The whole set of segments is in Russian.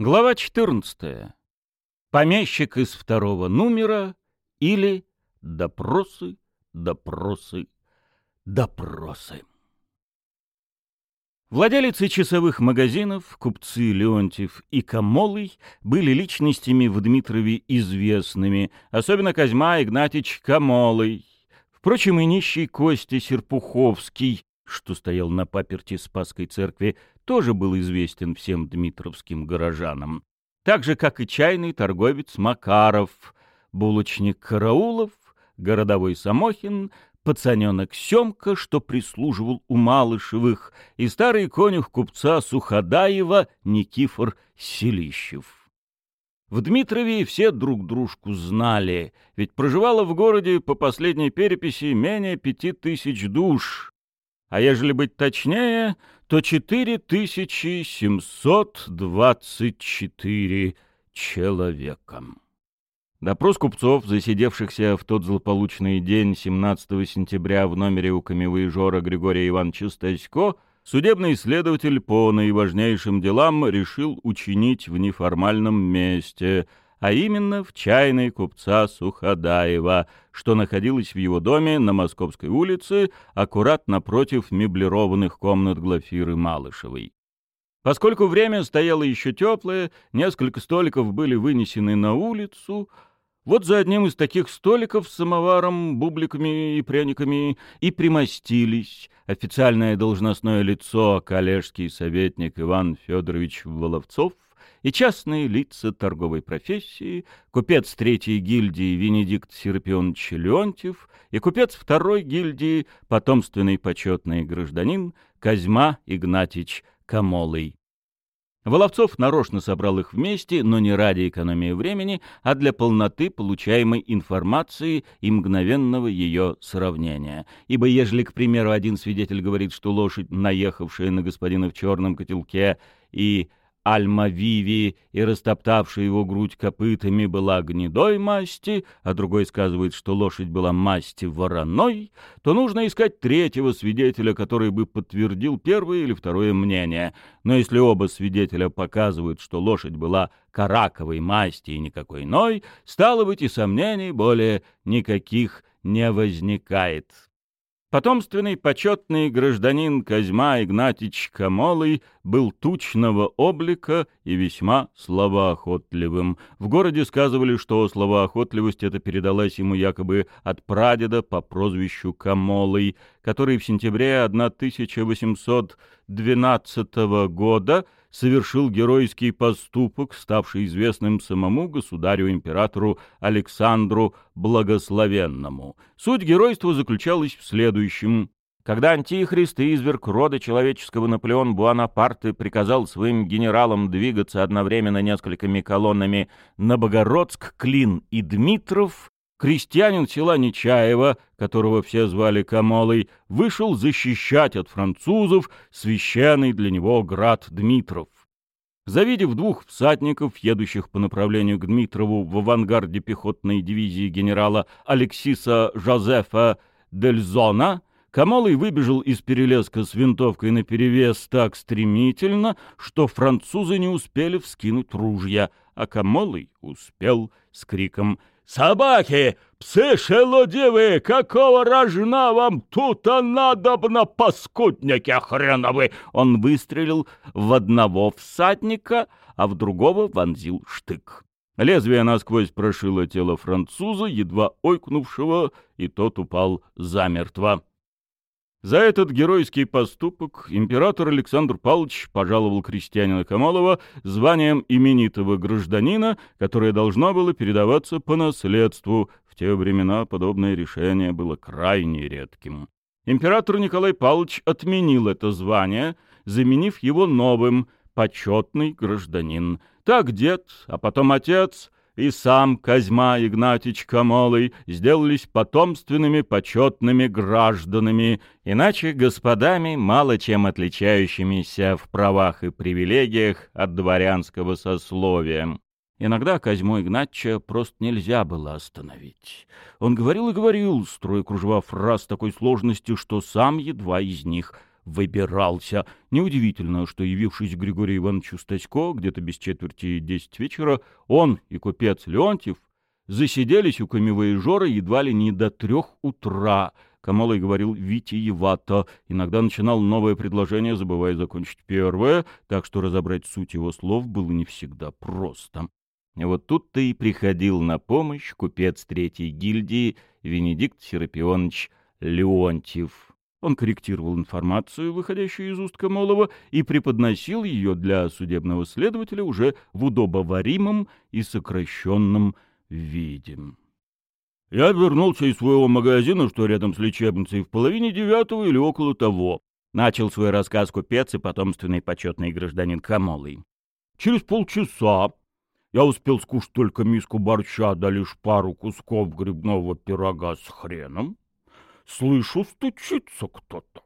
Глава 14. Помещик из второго номера или допросы, допросы, допросы. Владелицы часовых магазинов, купцы Леонтьев и Камолый были личностями в Дмитрове известными, особенно Козьма Игнатьич Камолый. Впрочем, и нищий Костя Серпуховский, что стоял на паперти Спасской церкви, тоже был известен всем дмитровским горожанам. Так же, как и чайный торговец Макаров, булочник Караулов, городовой Самохин, пацаненок Семка, что прислуживал у Малышевых, и старый конюх купца Суходаева Никифор Селищев. В Дмитрове все друг дружку знали, ведь проживало в городе по последней переписи менее пяти тысяч душ, а ежели быть точнее, то 4724 человека. Допрос купцов, засидевшихся в тот злополучный день 17 сентября в номере у камевоежора Григория Ивановича Стасько, судебный следователь по наиважнейшим делам решил учинить в неформальном месте — а именно в чайной купца Суходаева, что находилось в его доме на Московской улице, аккурат напротив меблированных комнат Глафиры Малышевой. Поскольку время стояло еще теплое, несколько столиков были вынесены на улицу, вот за одним из таких столиков с самоваром, бубликами и пряниками и примостились официальное должностное лицо, коллежский советник Иван Федорович Воловцов — и частные лица торговой профессии, купец третьей гильдии Венедикт Серпионович Леонтьев и купец второй гильдии, потомственный почетный гражданин Козьма Игнатьич Камолый. Воловцов нарочно собрал их вместе, но не ради экономии времени, а для полноты получаемой информации и мгновенного ее сравнения. Ибо ежели, к примеру, один свидетель говорит, что лошадь, наехавшая на господина в черном котелке, и Альма-Виви и растоптавшая его грудь копытами была гнедой масти, а другой сказывает, что лошадь была масти вороной, то нужно искать третьего свидетеля, который бы подтвердил первое или второе мнение. Но если оба свидетеля показывают, что лошадь была караковой масти и никакой иной, стало быть, и сомнений более никаких не возникает. Потомственный почетный гражданин Козьма Игнатьич Камолый был тучного облика и весьма словоохотливым. В городе сказывали, что словоохотливость эта передалась ему якобы от прадеда по прозвищу Камолый, который в сентябре 1812 года совершил геройский поступок, ставший известным самому государю-императору Александру Благословенному. Суть геройства заключалась в следующем. Когда антихрист и изверг рода человеческого Наполеон Буанапарте приказал своим генералам двигаться одновременно несколькими колоннами на Богородск, Клин и Дмитров, крестьянин села Нечаева, которого все звали Камолой, вышел защищать от французов священный для него град Дмитров. Завидев двух всадников, едущих по направлению к Дмитрову в авангарде пехотной дивизии генерала Алексиса Жозефа Дельзона, Камолый выбежал из перелеска с винтовкой наперевес так стремительно, что французы не успели вскинуть ружья, а Камолый успел с криком «Собаки! Псы шелудивые! Какого рожна вам тут-то надобно, паскудники хреновы!» Он выстрелил в одного всадника, а в другого вонзил штык. Лезвие насквозь прошило тело француза, едва ойкнувшего, и тот упал замертво. За этот геройский поступок император Александр Павлович пожаловал крестьянина Камолова званием именитого гражданина, которое должно было передаваться по наследству. В те времена подобное решение было крайне редким. Император Николай Павлович отменил это звание, заменив его новым «почетный гражданин». Так дед, а потом отец — и сам Козьма Игнатьич Камолый сделались потомственными почетными гражданами, иначе господами, мало чем отличающимися в правах и привилегиях от дворянского сословия. Иногда Козьму Игнатьича просто нельзя было остановить. Он говорил и говорил, строя кружева фраз такой сложности, что сам едва из них выбирался. Неудивительно, что, явившись Григорию Ивановичу Стасько где-то без четверти десять вечера, он и купец Леонтьев засиделись у камевоежора едва ли не до трех утра. Камолой говорил витиевато, иногда начинал новое предложение, забывая закончить первое, так что разобрать суть его слов было не всегда просто. Вот тут-то и приходил на помощь купец третьей гильдии Венедикт Серапионович Леонтьев. Он корректировал информацию, выходящую из уст Камолова, и преподносил ее для судебного следователя уже в удобоваримом и сокращенном виде. Я вернулся из своего магазина, что рядом с лечебницей, в половине девятого или около того. Начал свой рассказ купец и потомственный почетный гражданин Камолый. Через полчаса я успел скушать только миску борща, да лишь пару кусков грибного пирога с хреном. Слышу, стучится кто-то.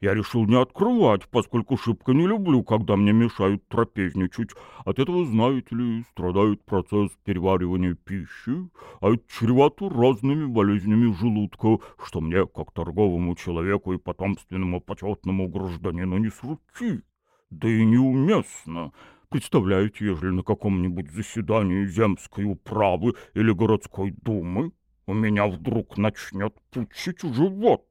Я решил не открывать, поскольку шибко не люблю, когда мне мешают трапезничать. От этого, знаете ли, страдает процесс переваривания пищи, а это чревато разными болезнями желудка, что мне, как торговому человеку и потомственному почетному гражданину, не с руки. Да и неуместно. Представляете, ежели на каком-нибудь заседании земской управы или городской думы у меня вдруг начнет пучить живот?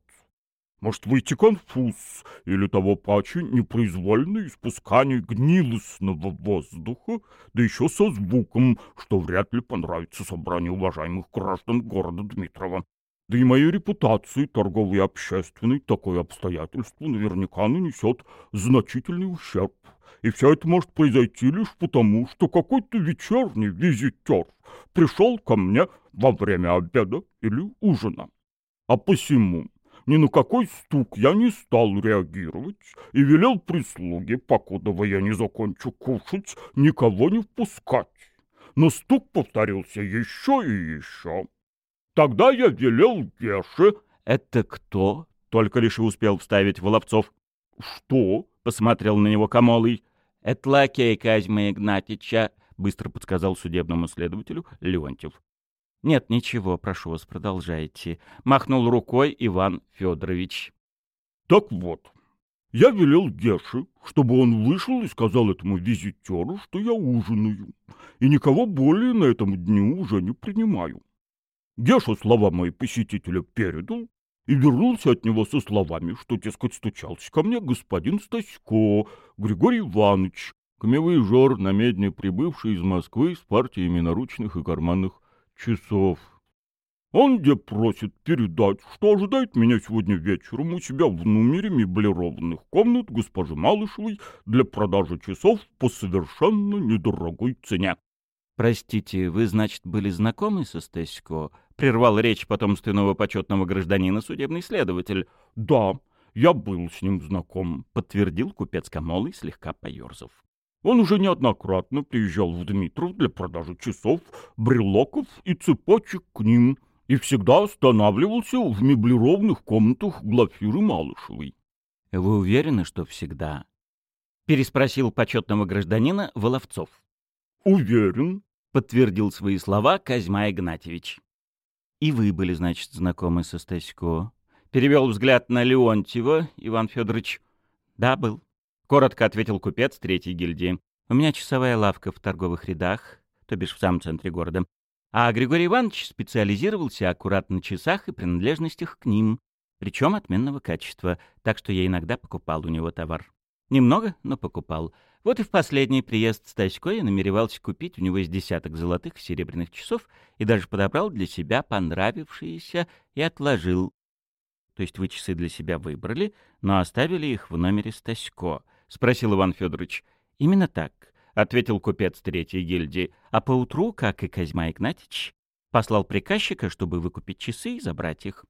Может выйти конфуз, или того паче непроизвольное испускание гнилостного воздуха, да еще со звуком, что вряд ли понравится собранию уважаемых граждан города Дмитрова. Да и моей репутации, торговой и общественной, такое обстоятельство наверняка нанесет значительный ущерб. И все это может произойти лишь потому, что какой-то вечерний визитер пришел ко мне во время обеда или ужина. А посему ни на какой стук я не стал реагировать и велел прислуге, покуда я не закончу кушать, никого не впускать. Но стук повторился еще и еще. Тогда я велел Геше... — Это кто? — только лишь успел вставить Воловцов. — Что? — посмотрел на него Камолый. — Это лакей Казьма Игнатьича, — быстро подсказал судебному следователю Леонтьев. «Нет, ничего, прошу вас, продолжайте», — махнул рукой Иван Федорович. «Так вот, я велел Геше, чтобы он вышел и сказал этому визитеру, что я ужинаю, и никого более на этом дню уже не принимаю. Геша слова мои посетителя передал и вернулся от него со словами, что, дескать, стучался ко мне господин Стасько, Григорий Иванович, камевый на медне прибывший из Москвы с партиями наручных и карманных часов. Он где просит передать, что ожидает меня сегодня вечером у себя в номере меблированных комнат госпожи Малышевой для продажи часов по совершенно недорогой цене. — Простите, вы, значит, были знакомы со Стесько? — прервал речь потомственного почетного гражданина судебный следователь. — Да, я был с ним знаком, — подтвердил купец Камолый, слегка поерзав. Он уже неоднократно приезжал в Дмитров для продажи часов, брелоков и цепочек к ним и всегда останавливался в меблированных комнатах Глафиры Малышевой. — Вы уверены, что всегда? — переспросил почетного гражданина Воловцов. — Уверен, — подтвердил свои слова Козьма Игнатьевич. — И вы были, значит, знакомы со Стасько? — перевел взгляд на Леонтьева Иван Федорович. — Да, был. — коротко ответил купец третьей гильдии. «У меня часовая лавка в торговых рядах, то бишь в самом центре города. А Григорий Иванович специализировался аккуратно на часах и принадлежностях к ним, причем отменного качества, так что я иногда покупал у него товар. Немного, но покупал. Вот и в последний приезд с Тасько я намеревался купить у него из десяток золотых и серебряных часов и даже подобрал для себя понравившиеся и отложил. То есть вы часы для себя выбрали, но оставили их в номере Стасько. — спросил Иван Федорович. — Именно так, — ответил купец третьей гильдии. А поутру, как и Козьма Игнатьич, послал приказчика, чтобы выкупить часы и забрать их.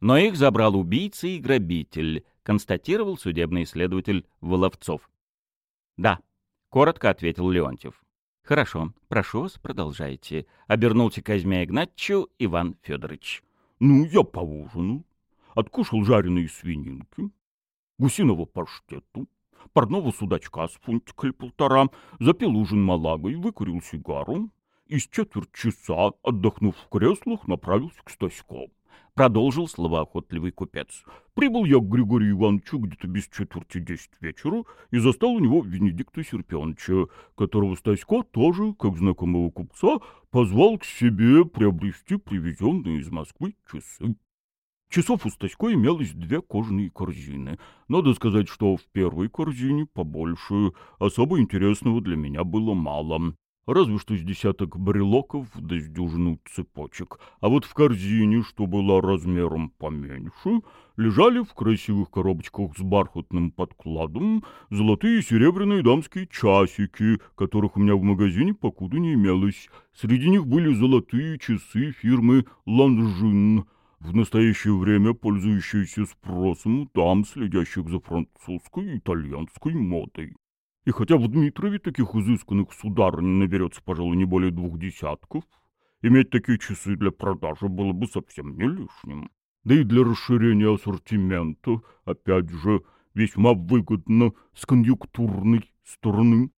Но их забрал убийца и грабитель, констатировал судебный следователь Воловцов. — Да, — коротко ответил Леонтьев. — Хорошо, прошу вас, продолжайте. Обернулся Козьме Игнатьевичу Иван Федорович. — Ну, я поужинал, откушал жареные свининки, гусиного паштету, парного судачка с фунтик или полтора, запил ужин малагой, выкурил сигару и с четверть часа, отдохнув в креслах, направился к Стаську. — продолжил словоохотливый купец. «Прибыл я к Григорию Ивановичу где-то без четверти десять вечера и застал у него Венедикта Серпионовича, которого Стасько тоже, как знакомого купца, позвал к себе приобрести привезенные из Москвы часы. Часов у Стасько имелось две кожаные корзины. Надо сказать, что в первой корзине побольше, особо интересного для меня было мало разве что с десяток брелоков да с дюжину цепочек. А вот в корзине, что была размером поменьше, лежали в красивых коробочках с бархатным подкладом золотые и серебряные дамские часики, которых у меня в магазине покуда не имелось. Среди них были золотые часы фирмы «Ланжин», в настоящее время пользующиеся спросом у дам, следящих за французской и итальянской модой. И хотя в Дмитрове таких изысканных сударынь наберется, пожалуй, не более двух десятков, иметь такие часы для продажи было бы совсем не лишним. Да и для расширения ассортимента, опять же, весьма выгодно с конъюнктурной стороны.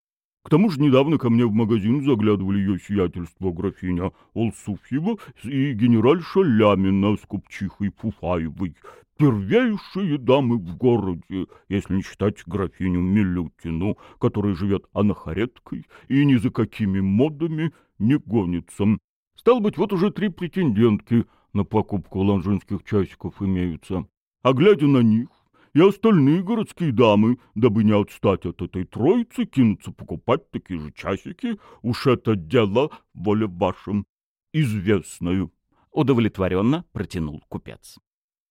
К тому же недавно ко мне в магазин заглядывали ее сиятельство графиня Олсуфьева и генеральша Лямина с купчихой Фуфаевой, первейшие дамы в городе, если не считать графиню Милютину, которая живет анахареткой и ни за какими модами не гонится. Стал быть, вот уже три претендентки на покупку ланжинских часиков имеются. А глядя на них, и остальные городские дамы, дабы не отстать от этой троицы, кинутся покупать такие же часики, уж это дело, воля вашим, известную. Удовлетворенно протянул купец.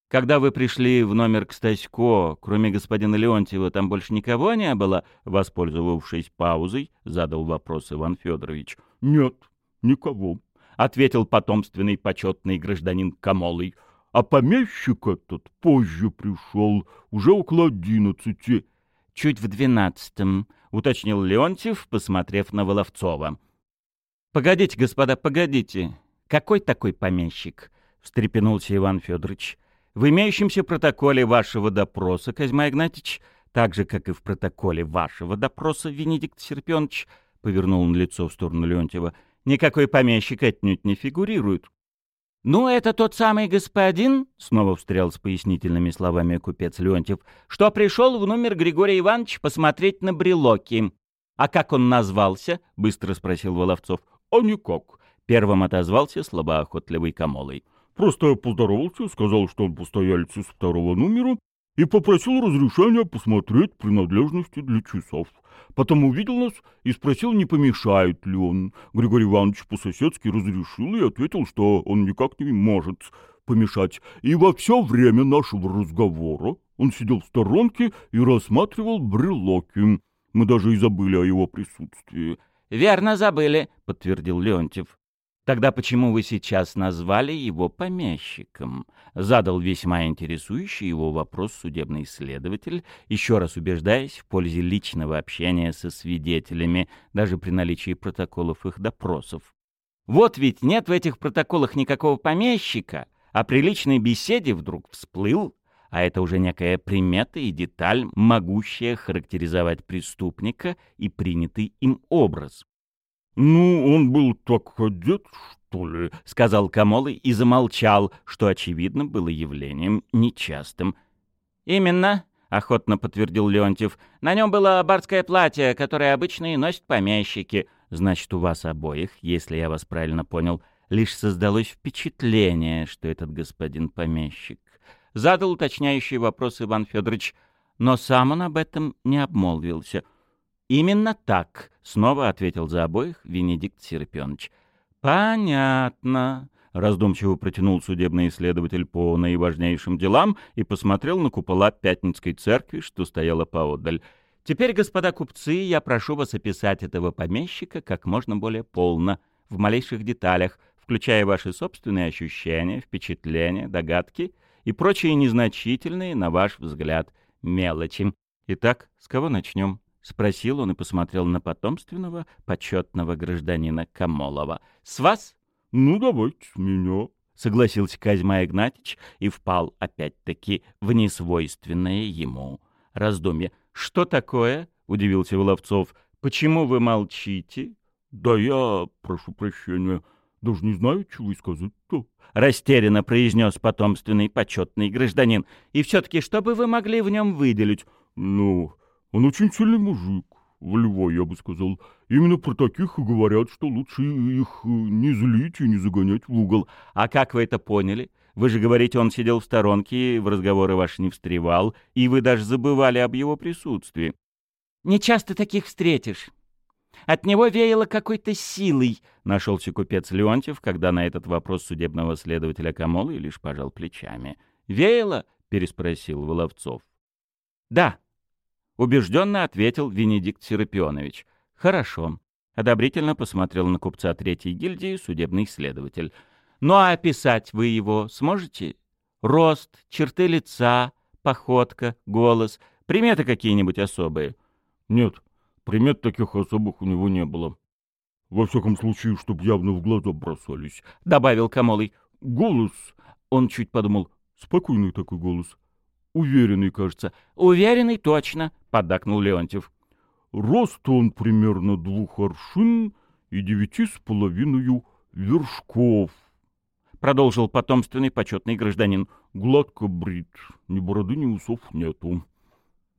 Когда вы пришли в номер к Стасько, кроме господина Леонтьева, там больше никого не было? Воспользовавшись паузой, задал вопрос Иван Федорович. — Нет, никого, — ответил потомственный почетный гражданин Камолый. — А помещик этот позже пришел, уже около одиннадцати. — Чуть в двенадцатом, — уточнил Леонтьев, посмотрев на Воловцова. — Погодите, господа, погодите. Какой такой помещик? — встрепенулся Иван Федорович. В имеющемся протоколе вашего допроса, Козьма Игнатьич, так же, как и в протоколе вашего допроса, Венедикт Серпенович, повернул он лицо в сторону Леонтьева, никакой помещик отнюдь не фигурирует. «Ну, это тот самый господин», — снова встрял с пояснительными словами купец Леонтьев, «что пришел в номер Григория Ивановича посмотреть на брелоки». «А как он назвался?» — быстро спросил Воловцов. «А никак», — первым отозвался слабоохотливый Камолой. Просто поздоровался, сказал, что он постоялец из второго номера, и попросил разрешения посмотреть принадлежности для часов. Потом увидел нас и спросил, не помешает ли он. Григорий Иванович по-соседски разрешил и ответил, что он никак не может помешать. И во все время нашего разговора он сидел в сторонке и рассматривал брелоки. Мы даже и забыли о его присутствии. — Верно забыли, — подтвердил Леонтьев. Тогда почему вы сейчас назвали его помещиком? Задал весьма интересующий его вопрос судебный следователь, еще раз убеждаясь в пользе личного общения со свидетелями, даже при наличии протоколов их допросов. Вот ведь нет в этих протоколах никакого помещика, а при личной беседе вдруг всплыл, а это уже некая примета и деталь, могущая характеризовать преступника и принятый им образ. «Ну, он был так одет, что ли?» — сказал Камолы и замолчал, что, очевидно, было явлением нечастым. «Именно», — охотно подтвердил Леонтьев. «На нем было барское платье, которое обычно и носят помещики. Значит, у вас обоих, если я вас правильно понял, лишь создалось впечатление, что этот господин помещик». Задал уточняющий вопрос Иван Федорович, но сам он об этом не обмолвился. «Именно так», — снова ответил за обоих Венедикт Серпенович. «Понятно», — раздумчиво протянул судебный исследователь по наиважнейшим делам и посмотрел на купола Пятницкой церкви, что стояла поодаль. «Теперь, господа купцы, я прошу вас описать этого помещика как можно более полно, в малейших деталях, включая ваши собственные ощущения, впечатления, догадки и прочие незначительные, на ваш взгляд, мелочи. Итак, с кого начнем?» — спросил он и посмотрел на потомственного, почетного гражданина Камолова. — С вас? — Ну, давайте с меня, — согласился Козьма Игнатьич и впал опять-таки в несвойственное ему раздумье. — Что такое? — удивился Воловцов. — Почему вы молчите? — Да я, прошу прощения, Даже не знаю, чего и сказать-то. Растерянно произнес потомственный почетный гражданин. И все-таки что бы вы могли в нем выделить? Ну, он очень сильный мужик. Волевой, я бы сказал. Именно про таких и говорят, что лучше их э, не злить и не загонять в угол. А как вы это поняли? Вы же говорите, он сидел в сторонке, в разговоры ваши не встревал, и вы даже забывали об его присутствии. Не часто таких встретишь. От него веяло какой-то силой, — нашелся купец Леонтьев, когда на этот вопрос судебного следователя Камолы лишь пожал плечами. — Веяло? — переспросил Воловцов. — Да, — убежденно ответил Венедикт Серапионович. — Хорошо. Одобрительно посмотрел на купца третьей гильдии судебный следователь. — Ну а описать вы его сможете? Рост, черты лица, походка, голос, приметы какие-нибудь особые? — Нет, — Примет таких особых у него не было. Во всяком случае, чтоб явно в глаза бросались. — добавил Камолый. — Голос, он чуть подумал, спокойный такой голос. Уверенный, кажется. — Уверенный, точно, — поддакнул Леонтьев. — Рост он примерно двух аршин и девяти с половиной вершков. Продолжил потомственный почетный гражданин. Гладко брит, ни бороды, ни усов нету.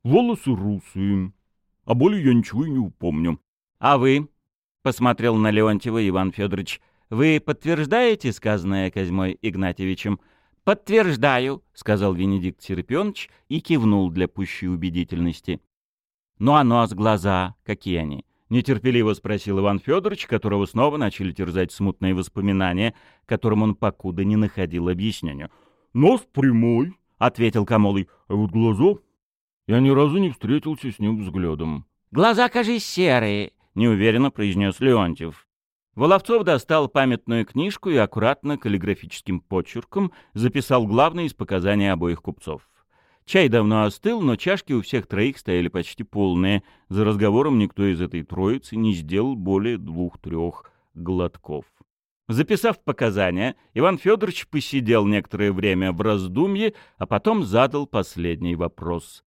Волосы русые а более я ничего и не упомню. — А вы? — посмотрел на Леонтьева Иван Федорович. — Вы подтверждаете сказанное Козьмой Игнатьевичем? — Подтверждаю, — сказал Венедикт Серпионович и кивнул для пущей убедительности. — Ну а нос, глаза, какие они? — нетерпеливо спросил Иван Федорович, которого снова начали терзать смутные воспоминания, которым он покуда не находил объяснения. — Нос прямой, — ответил Камолый, — а вот глаза я ни разу не встретился с ним взглядом. «Глаза, кажись, серые», — неуверенно произнес Леонтьев. Воловцов достал памятную книжку и аккуратно каллиграфическим почерком записал главное из показаний обоих купцов. Чай давно остыл, но чашки у всех троих стояли почти полные. За разговором никто из этой троицы не сделал более двух-трех глотков. Записав показания, Иван Федорович посидел некоторое время в раздумье, а потом задал последний вопрос.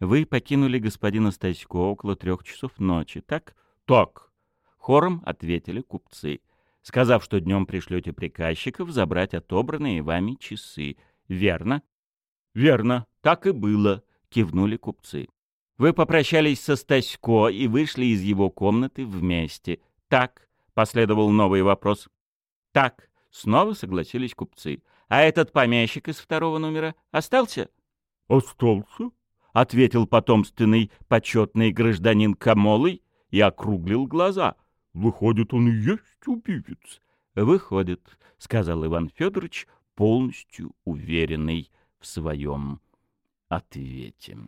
Вы покинули господина Стасько около трех часов ночи, так? Так. Хором ответили купцы, сказав, что днем пришлете приказчиков забрать отобранные вами часы. Верно? Верно, так и было, кивнули купцы. Вы попрощались со Стасько и вышли из его комнаты вместе. Так, последовал новый вопрос. Так, снова согласились купцы. А этот помещик из второго номера остался? Остался, — ответил потомственный почетный гражданин Камолый и округлил глаза. — Выходит, он и есть убивец. — Выходит, — сказал Иван Федорович, полностью уверенный в своем ответе.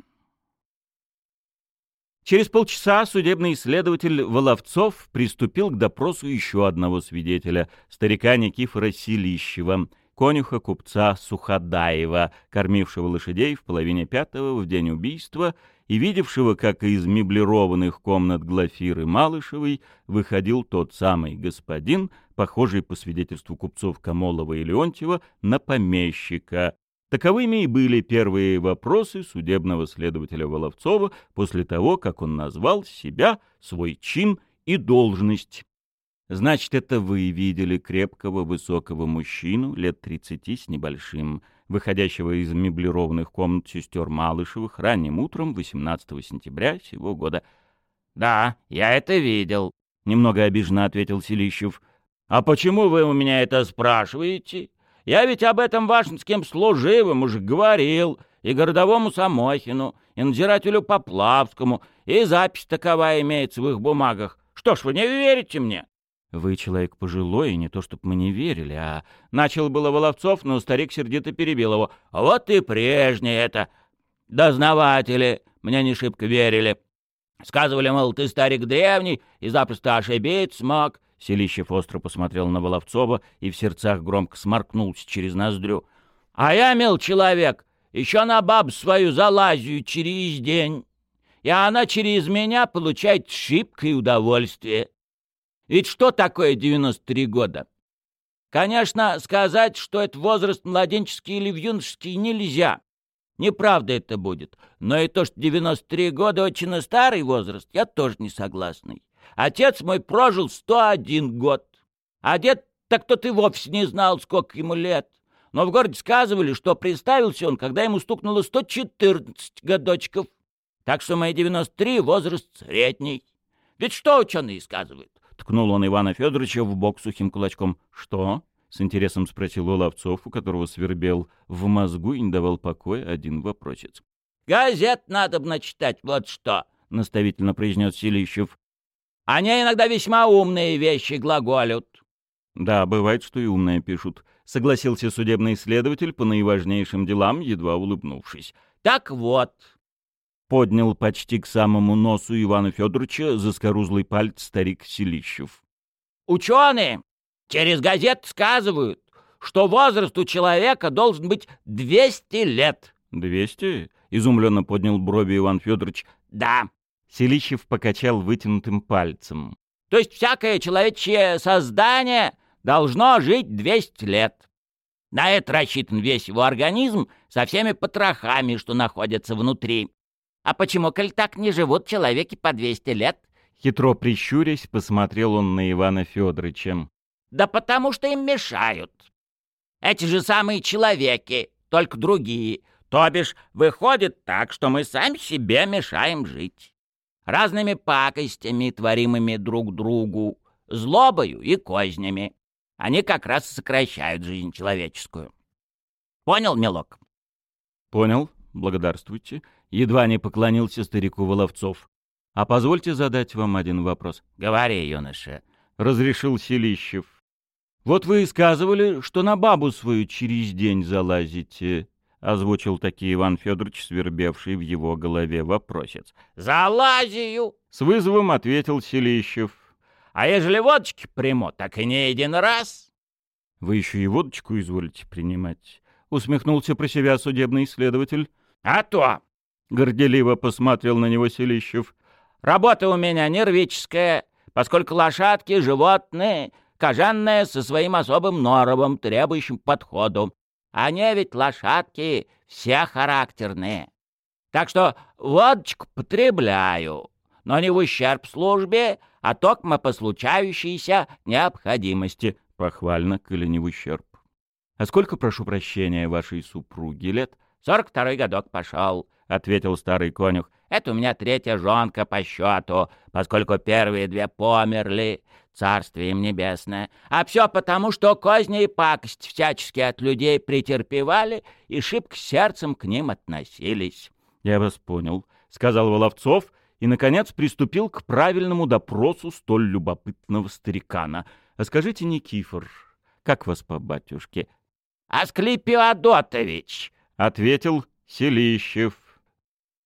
Через полчаса судебный следователь Воловцов приступил к допросу еще одного свидетеля, старика Никифора Силищева — конюха купца Суходаева, кормившего лошадей в половине пятого в день убийства и видевшего, как из меблированных комнат Глафиры Малышевой выходил тот самый господин, похожий по свидетельству купцов Камолова и Леонтьева, на помещика. Таковыми и были первые вопросы судебного следователя Воловцова после того, как он назвал себя, свой чин и должность. Значит, это вы видели крепкого, высокого мужчину, лет тридцати с небольшим, выходящего из меблированных комнат сестер Малышевых ранним утром 18 сентября сего года. — Да, я это видел, — немного обиженно ответил Селищев. — А почему вы у меня это спрашиваете? Я ведь об этом вашинским служивым уже говорил, и городовому Самохину, и надзирателю Поплавскому, и запись таковая имеется в их бумагах. Что ж, вы не верите мне? Вы человек пожилой, и не то чтоб мы не верили, а... Начал было Воловцов, но старик сердито перебил его. Вот и прежнее это. Дознаватели мне не шибко верили. Сказывали, мол, ты старик древний и запросто ошибиться смог. Селищев остро посмотрел на Воловцова и в сердцах громко сморкнулся через ноздрю. А я, мил человек, еще на баб свою залазю через день, и она через меня получает шибкое удовольствие. Ведь что такое 93 года? Конечно, сказать, что это возраст младенческий или юношеский, нельзя. Неправда это будет. Но и то, что 93 года очень старый возраст, я тоже не согласный. Отец мой прожил 101 год, а дед так-то ты вовсе не знал, сколько ему лет. Но в городе сказывали, что представился он, когда ему стукнуло 114 годочков. Так что мои 93 — возраст средний. Ведь что ученые сказывают? Ткнул он Ивана Федоровича в бок сухим кулачком. «Что?» — с интересом спросил у Ловцов, у которого свербел в мозгу и не давал покоя один вопросец. «Газет надо бы начитать, вот что!» — наставительно произнес Силищев. «Они иногда весьма умные вещи глаголют». «Да, бывает, что и умные пишут», — согласился судебный следователь по наиважнейшим делам, едва улыбнувшись. «Так вот», поднял почти к самому носу Ивана Федоровича заскорузлый палец старик Селищев. «Ученые через газет сказывают, что возраст у человека должен быть 200 лет». «Двести?» — изумленно поднял брови Иван Федорович. «Да». Селищев покачал вытянутым пальцем. «То есть всякое человечье создание должно жить 200 лет. На это рассчитан весь его организм со всеми потрохами, что находятся внутри. А почему, коль так, не живут человеки по 200 лет? Хитро прищурясь, посмотрел он на Ивана Федоровича. Да потому что им мешают. Эти же самые человеки, только другие. То бишь, выходит так, что мы сами себе мешаем жить. Разными пакостями, творимыми друг другу, злобою и кознями. Они как раз сокращают жизнь человеческую. Понял, милок? Понял, благодарствуйте едва не поклонился старику Воловцов. «А позвольте задать вам один вопрос». «Говори, юноша», — разрешил Селищев. «Вот вы сказывали, что на бабу свою через день залазите», — озвучил таки Иван Федорович, свербевший в его голове вопросец. «Залазию!» — с вызовом ответил Селищев. «А ежели водочки приму, так и не один раз». «Вы еще и водочку изволите принимать», — усмехнулся про себя судебный следователь. «А то! — горделиво посмотрел на него Селищев. «Работа у меня нервическая, поскольку лошадки — животные, кожанные со своим особым норовом, требующим подходу. Они ведь лошадки все характерные. Так что водочку потребляю, но не в ущерб службе, а токмо по случающейся необходимости». «Похвально, коли не в ущерб. А сколько, прошу прощения, вашей супруги лет?» «Сорок второй годок пошел». — ответил старый конюх. «Это у меня третья жонка по счету, поскольку первые две померли, царствие им небесное. А все потому, что козни и пакость всячески от людей претерпевали и шибко сердцем к ним относились». «Я вас понял», — сказал Воловцов, и, наконец, приступил к правильному допросу столь любопытного старикана. «А скажите, Никифор, как вас по батюшке?» «Асклепий Адотович», — ответил Селищев.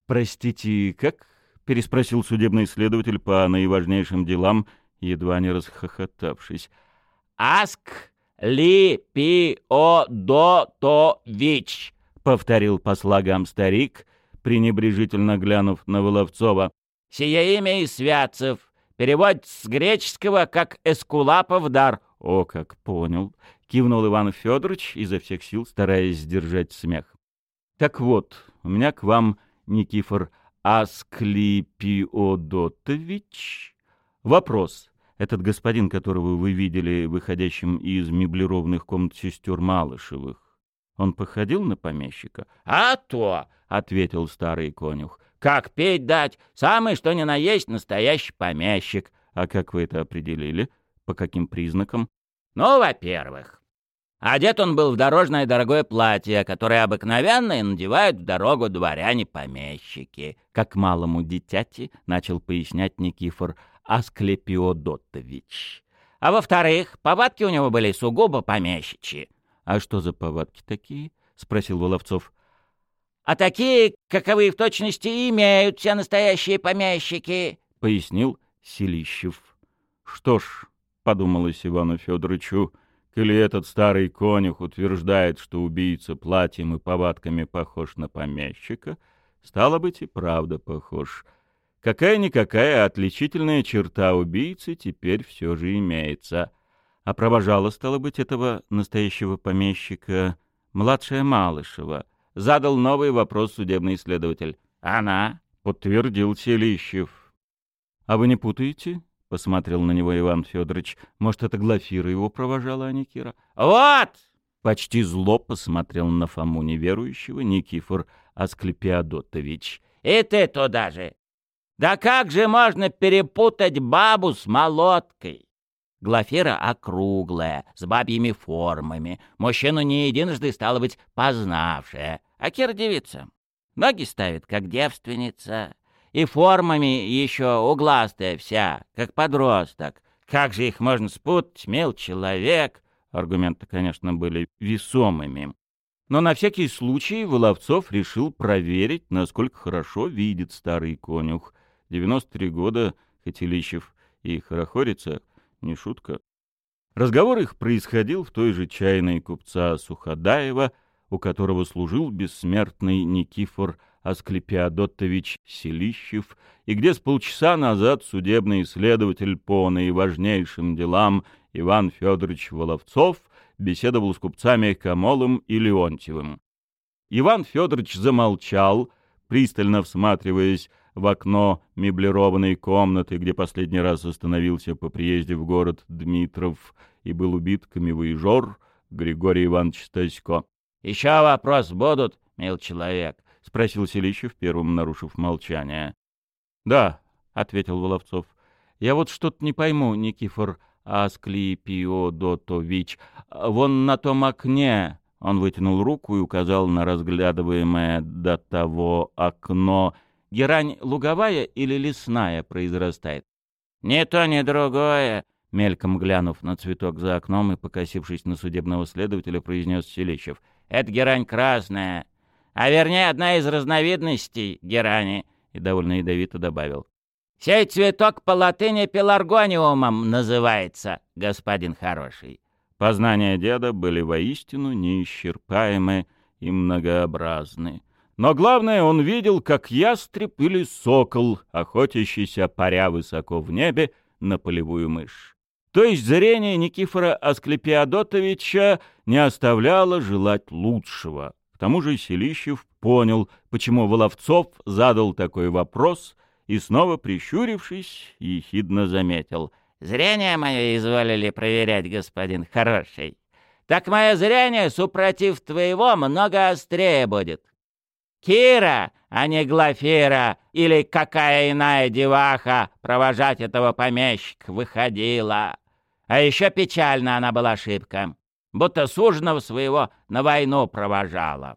«Простите, как?» — переспросил судебный следователь по наиважнейшим делам, едва не расхохотавшись. «Аск ли пи о до то вич», — повторил по слогам старик, пренебрежительно глянув на Воловцова. «Сие имя из святцев переводится с греческого как «эскулапов дар». «О, как понял!» — кивнул Иван Федорович, изо всех сил стараясь сдержать смех. «Так вот, у меня к вам Никифор Асклепиодотович. Вопрос. Этот господин, которого вы видели выходящим из меблированных комнат сестер Малышевых, он походил на помещика? — А то, — ответил старый конюх, — как петь дать, самый что ни на есть настоящий помещик. А как вы это определили? По каким признакам? — Ну, во-первых, Одет он был в дорожное дорогое платье, которое обыкновенно надевают в дорогу дворяне-помещики. Как малому дитяти, начал пояснять Никифор Асклепиодотович. А во-вторых, повадки у него были сугубо помещичьи. — А что за повадки такие? — спросил Воловцов. — А такие, каковы в точности имеют все настоящие помещики, — пояснил Селищев. — Что ж, — подумалось Ивану Федоровичу, — или этот старый конюх утверждает, что убийца платьем и повадками похож на помещика, стало быть и правда похож. Какая-никакая отличительная черта убийцы теперь все же имеется. А провожала, стало быть, этого настоящего помещика младшая Малышева. Задал новый вопрос судебный следователь. «Она?» — подтвердил Селищев. «А вы не путаете?» —— посмотрел на него Иван Федорович. «Может, это Глафира его провожала, а не Кира?» «Вот!» — почти зло посмотрел на Фому неверующего Никифор Асклепиадотович. «И ты туда же! Да как же можно перепутать бабу с молоткой?» Глафира округлая, с бабьими формами. Мужчину не единожды, стало быть, познавшая. А Кира девица. Ноги ставит, как девственница. И формами еще угластая вся, как подросток. Как же их можно спутать, мил человек? Аргументы, конечно, были весомыми. Но на всякий случай Воловцов решил проверить, насколько хорошо видит старый конюх. 93 года, Хотелищев и хорохорится, не шутка. Разговор их происходил в той же чайной купца Суходаева, у которого служил бессмертный Никифор Асклепиадоттович Селищев, и где с полчаса назад судебный следователь по наиважнейшим делам Иван Федорович Воловцов беседовал с купцами Камолом и Леонтьевым. Иван Федорович замолчал, пристально всматриваясь в окно меблированной комнаты, где последний раз остановился по приезде в город Дмитров и был убит камевоежор Григорий Иванович Стасько. — Еще вопрос будут, мил человек? — спросил Селищев, первым нарушив молчание. — Да, — ответил Воловцов. — Я вот что-то не пойму, Никифор Асклепиодотович. Вон на том окне... Он вытянул руку и указал на разглядываемое до того окно — Герань луговая или лесная произрастает? Ни то, ни другое, мельком глянув на цветок за окном и покосившись на судебного следователя, произнес Селищев. Это герань красная, а вернее одна из разновидностей герани, и довольно ядовито добавил. Сей цветок по латыни пеларгониумом называется, господин хороший. Познания деда были воистину неисчерпаемы и многообразны. Но главное, он видел, как ястреб или сокол, охотящийся паря высоко в небе на полевую мышь. То есть зрение Никифора Асклепиадотовича не оставляло желать лучшего. К тому же Селищев понял, почему Воловцов задал такой вопрос, и снова прищурившись, ехидно заметил. «Зрение мое изволили проверять, господин хороший. Так мое зрение, супротив твоего, много острее будет. Кира, а не Глафира или какая иная деваха провожать этого помещика выходила. А еще печально она была ошибка, будто суженого своего на войну провожала.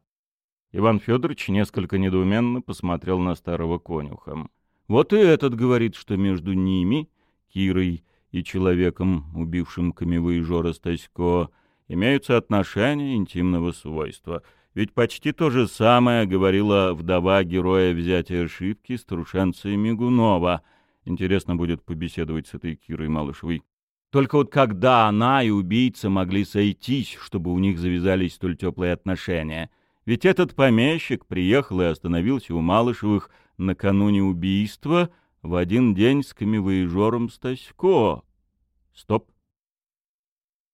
Иван Федорович несколько недоуменно посмотрел на старого конюха. Вот и этот говорит, что между ними, Кирой и человеком, убившим камевоежора Стасько, имеются отношения интимного свойства — ведь почти то же самое говорила вдова героя взятия ошибки Струшенция Мигунова. Интересно будет побеседовать с этой Кирой Малышевой. Только вот когда она и убийца могли сойтись, чтобы у них завязались столь теплые отношения? Ведь этот помещик приехал и остановился у Малышевых накануне убийства в один день с камевоежором Стасько. Стоп.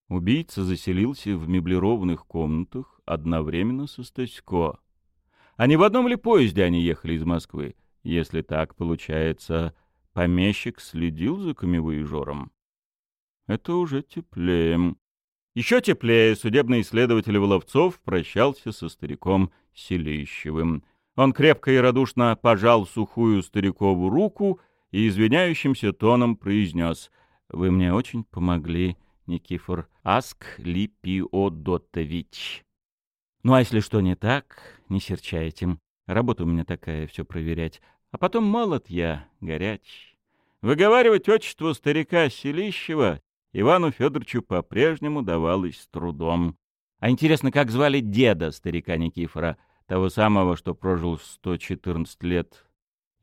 Убийца заселился в меблированных комнатах одновременно со Стасько. А не в одном ли поезде они ехали из Москвы? Если так, получается, помещик следил за камевоежором? Это уже теплее. Еще теплее судебный исследователь Воловцов прощался со стариком Селищевым. Он крепко и радушно пожал сухую старикову руку и извиняющимся тоном произнес «Вы мне очень помогли, Никифор Асклипиодотович. Ну а если что не так, не серчайте. Работа у меня такая, все проверять. А потом молод я, горяч. Выговаривать отчество старика Селищева Ивану Федоровичу по-прежнему давалось с трудом. А интересно, как звали деда старика Никифора, того самого, что прожил 114 лет?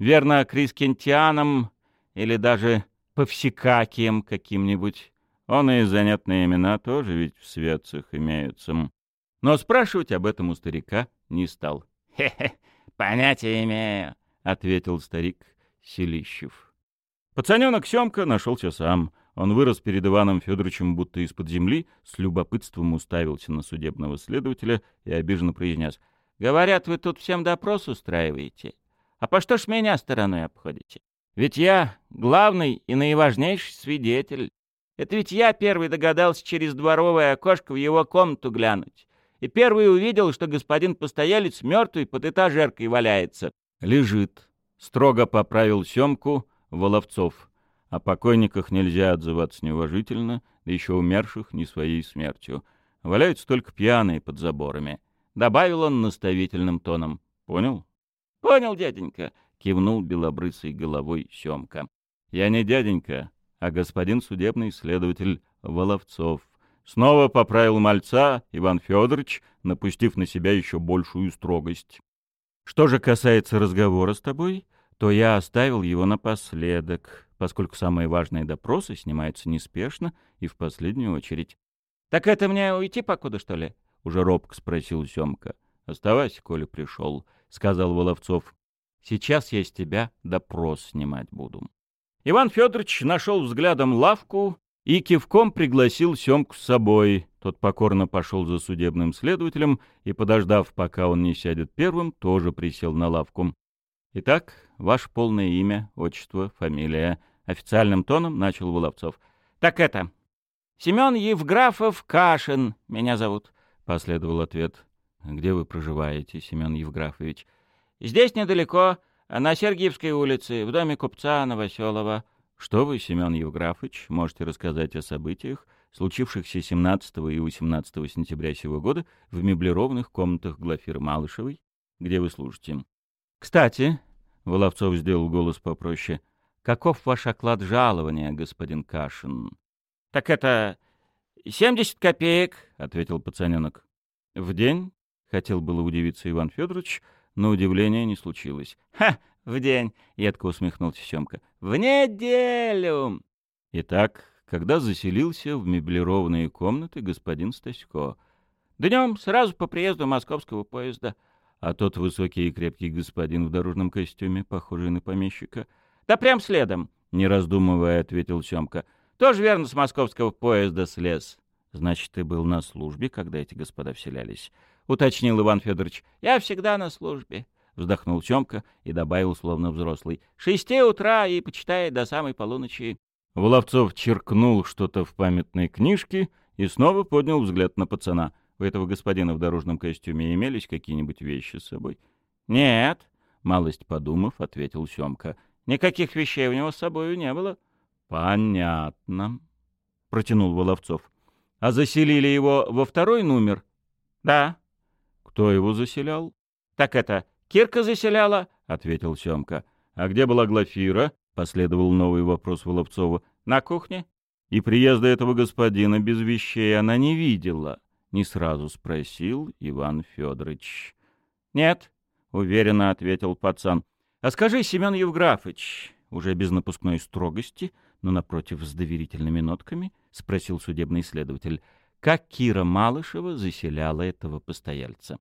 Верно, Крискентианом или даже Повсекакием каким-нибудь? Он и занятные имена тоже ведь в светцах имеются. Но спрашивать об этом у старика не стал. «Хе-хе, понятия имею», — ответил старик Селищев. Пацаненок Семка нашелся сам. Он вырос перед Иваном Федоровичем будто из-под земли, с любопытством уставился на судебного следователя и обиженно произнес. «Говорят, вы тут всем допрос устраиваете. А по что ж меня стороной обходите? Ведь я главный и наиважнейший свидетель. Это ведь я первый догадался через дворовое окошко в его комнату глянуть. И первый увидел, что господин постоялец мертвый под этажеркой валяется. Лежит. Строго поправил Семку Воловцов. О покойниках нельзя отзываться неуважительно, да еще умерших не своей смертью. Валяются только пьяные под заборами. Добавил он наставительным тоном. Понял? Понял, дяденька, кивнул белобрысой головой Семка. Я не дяденька, а господин судебный следователь Воловцов. Снова поправил мальца Иван Федорович, напустив на себя еще большую строгость. Что же касается разговора с тобой, то я оставил его напоследок, поскольку самые важные допросы снимаются неспешно и в последнюю очередь. — Так это мне уйти покуда, что ли? — уже робко спросил Семка. — Оставайся, коли пришел, — сказал Воловцов. — Сейчас я с тебя допрос снимать буду. Иван Федорович нашел взглядом лавку и кивком пригласил Семку с собой. Тот покорно пошел за судебным следователем и, подождав, пока он не сядет первым, тоже присел на лавку. «Итак, ваше полное имя, отчество, фамилия». Официальным тоном начал Воловцов. «Так это... Семен Евграфов Кашин меня зовут», — последовал ответ. «Где вы проживаете, Семен Евграфович?» «Здесь недалеко, на Сергиевской улице, в доме купца Новоселова». «Что вы, Семен Евграфович, можете рассказать о событиях, случившихся 17 и 18 сентября сего года в меблированных комнатах Глафиры Малышевой, где вы служите?» «Кстати», — Воловцов сделал голос попроще, — «каков ваш оклад жалования, господин Кашин?» «Так это семьдесят копеек», — ответил пацаненок. «В день?» — хотел было удивиться Иван Федорович, но удивления не случилось. «Ха, в день!» — едко усмехнулся Семка. «В неделю!» Итак, когда заселился в меблированные комнаты господин Стасько? Днем, сразу по приезду московского поезда. А тот высокий и крепкий господин в дорожном костюме, похожий на помещика? Да прям следом, не раздумывая, ответил Семка. Тоже верно с московского поезда слез. Значит, ты был на службе, когда эти господа вселялись? Уточнил Иван Федорович. Я всегда на службе. Вздохнул Семка и добавил, словно взрослый. Шести утра и почитай до самой полуночи. Воловцов черкнул что-то в памятной книжке и снова поднял взгляд на пацана — у этого господина в дорожном костюме имелись какие-нибудь вещи с собой? — Нет, — малость подумав, ответил Семка. — Никаких вещей у него с собой не было. — Понятно, — протянул Воловцов. — А заселили его во второй номер? — Да. — Кто его заселял? — Так это, Кирка заселяла, — ответил Семка. — А где была Глафира? — последовал новый вопрос Воловцова. — На кухне. — И приезда этого господина без вещей она не видела. Не сразу спросил Иван Федорович. «Нет», — уверенно ответил пацан. «А скажи, Семен Евграфович, уже без напускной строгости, но напротив с доверительными нотками, — спросил судебный следователь, — как Кира Малышева заселяла этого постояльца?»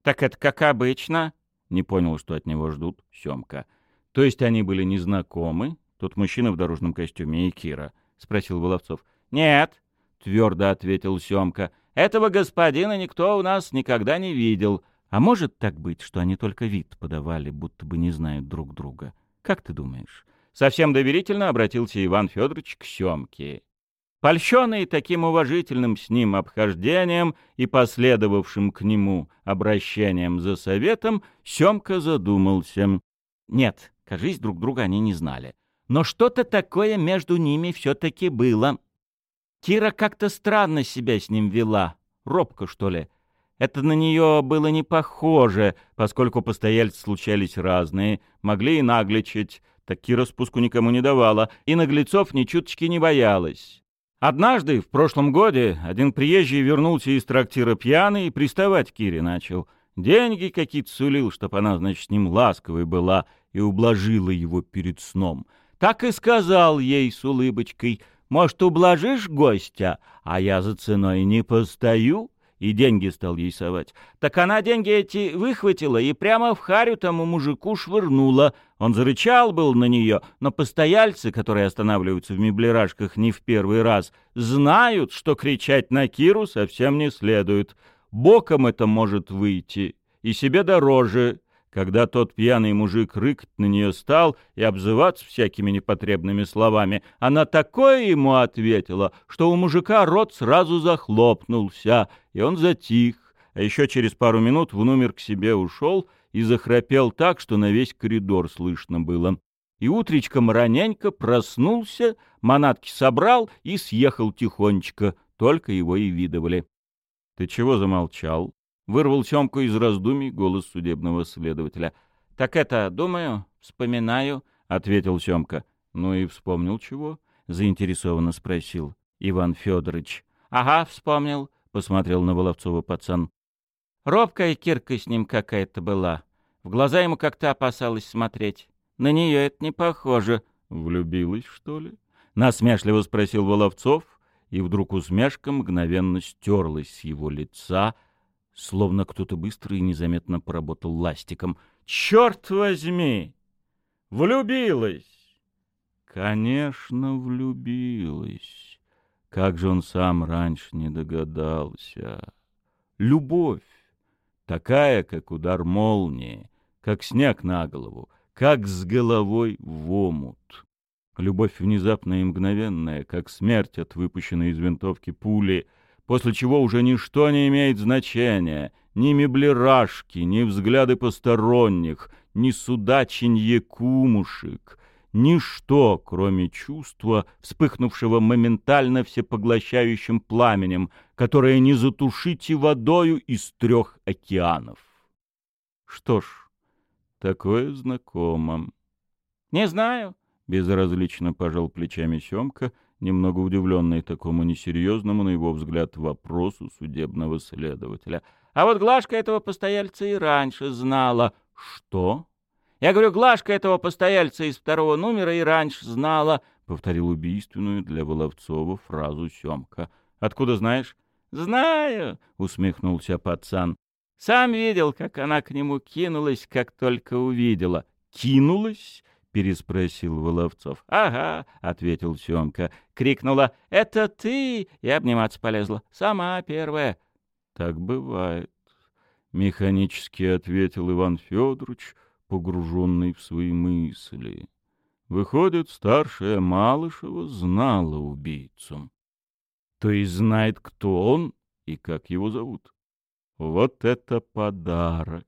«Так это как обычно?» — не понял, что от него ждут Семка. «То есть они были незнакомы? Тот мужчина в дорожном костюме и Кира?» — спросил Воловцов. «Нет», — твердо ответил Семка. Этого господина никто у нас никогда не видел. А может так быть, что они только вид подавали, будто бы не знают друг друга? Как ты думаешь? Совсем доверительно обратился Иван Федорович к Семке. Польщенный таким уважительным с ним обхождением и последовавшим к нему обращением за советом, Семка задумался. Нет, кажись, друг друга они не знали. Но что-то такое между ними все-таки было. Кира как-то странно себя с ним вела. Робко, что ли. Это на нее было не похоже, поскольку постояльцы случались разные, могли и нагличать. Так Кира спуску никому не давала, и наглецов ни чуточки не боялась. Однажды, в прошлом годе, один приезжий вернулся из трактира пьяный и приставать к Кире начал. Деньги какие-то сулил, чтоб она, значит, с ним ласковой была и ублажила его перед сном. Так и сказал ей с улыбочкой — может, ублажишь гостя, а я за ценой не постою?» И деньги стал ей совать. Так она деньги эти выхватила и прямо в харю тому мужику швырнула. Он зарычал был на нее, но постояльцы, которые останавливаются в меблерашках не в первый раз, знают, что кричать на Киру совсем не следует. Боком это может выйти, и себе дороже. Когда тот пьяный мужик рыкать на нее стал и обзываться всякими непотребными словами, она такое ему ответила, что у мужика рот сразу захлопнулся, и он затих, а еще через пару минут в номер к себе ушел и захрапел так, что на весь коридор слышно было. И утречком раненько проснулся, манатки собрал и съехал тихонечко, только его и видывали. — Ты чего замолчал? Вырвал Семку из раздумий голос судебного следователя. — Так это, думаю, вспоминаю, — ответил Семка. — Ну и вспомнил чего? — заинтересованно спросил Иван Федорович. — Ага, вспомнил, — посмотрел на Воловцова пацан. Робкая кирка с ним какая-то была. В глаза ему как-то опасалась смотреть. На нее это не похоже. — Влюбилась, что ли? — насмешливо спросил Воловцов, и вдруг усмешка мгновенно стерлась с его лица — словно кто-то быстро и незаметно поработал ластиком. «Черт возьми! Влюбилась!» «Конечно, влюбилась. Как же он сам раньше не догадался. Любовь, такая, как удар молнии, как снег на голову, как с головой в омут. Любовь внезапная и мгновенная, как смерть от выпущенной из винтовки пули — после чего уже ничто не имеет значения, ни меблирашки, ни взгляды посторонних, ни судаченье кумушек, ничто, кроме чувства, вспыхнувшего моментально всепоглощающим пламенем, которое не затушите водою из трех океанов. Что ж, такое знакомо. — Не знаю, — безразлично пожал плечами Семка, — немного удивленный такому несерьезному, на его взгляд, вопросу судебного следователя. «А вот Глашка этого постояльца и раньше знала». «Что?» «Я говорю, Глашка этого постояльца из второго номера и раньше знала», — повторил убийственную для Воловцова фразу Семка. «Откуда знаешь?» «Знаю», — усмехнулся пацан. «Сам видел, как она к нему кинулась, как только увидела». «Кинулась?» Переспросил Воловцов. «Ага», — ответил Семка. Крикнула «Это ты!» и обниматься полезла. «Сама первая». «Так бывает», — механически ответил Иван Федорович, погруженный в свои мысли. Выходит, старшая Малышева знала убийцу. То есть знает, кто он и как его зовут. Вот это подарок!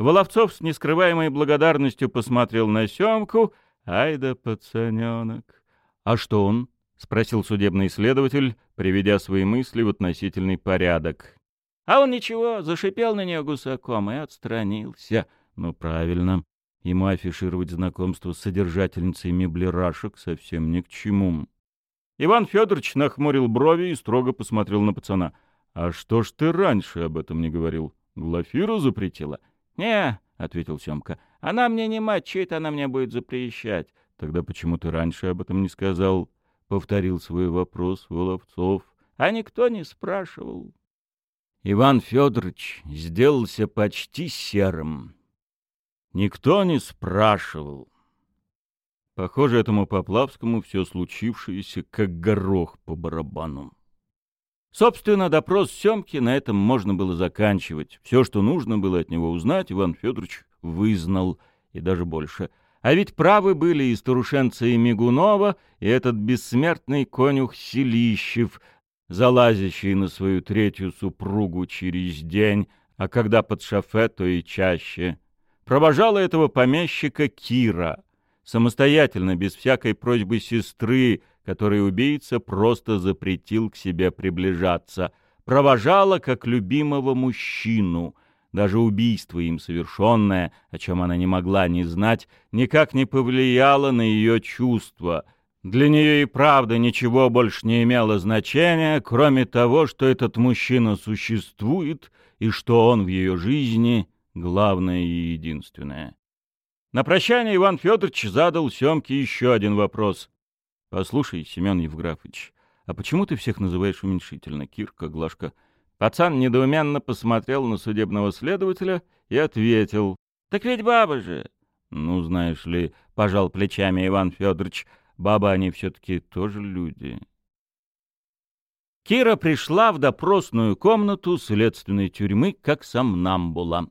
Воловцов с нескрываемой благодарностью посмотрел на Семку. Ай да пацаненок. — А что он? — спросил судебный следователь, приведя свои мысли в относительный порядок. — А он ничего, зашипел на нее гусаком и отстранился. Ну, правильно. Ему афишировать знакомство с содержательницей меблерашек совсем ни к чему. Иван Федорович нахмурил брови и строго посмотрел на пацана. — А что ж ты раньше об этом не говорил? Глафира запретила? — «Не», — ответил Семка, — «она мне не мать, чей-то она мне будет запрещать». «Тогда почему ты раньше об этом не сказал?» — повторил свой вопрос Воловцов. «А никто не спрашивал». Иван Федорович сделался почти серым. Никто не спрашивал. Похоже, этому Поплавскому все случившееся как горох по барабану. Собственно, допрос Семки на этом можно было заканчивать. Все, что нужно было от него узнать, Иван Федорович вызнал, и даже больше. А ведь правы были и старушенца и Мигунова, и этот бессмертный конюх Селищев, залазящий на свою третью супругу через день, а когда под шофе, то и чаще. Провожала этого помещика Кира, самостоятельно, без всякой просьбы сестры, которой убийца просто запретил к себе приближаться, провожала как любимого мужчину. Даже убийство им совершенное, о чем она не могла не знать, никак не повлияло на ее чувства. Для нее и правда ничего больше не имело значения, кроме того, что этот мужчина существует и что он в ее жизни главное и единственное. На прощание Иван Федорович задал Семке еще один вопрос. Послушай, Семен Евграфович, а почему ты всех называешь уменьшительно? Кирка, Глашка. Пацан недоуменно посмотрел на судебного следователя и ответил. Так ведь баба же. Ну, знаешь ли, пожал плечами Иван Федорович, баба они все-таки тоже люди. Кира пришла в допросную комнату следственной тюрьмы как сомнамбула.